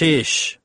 Sheesh.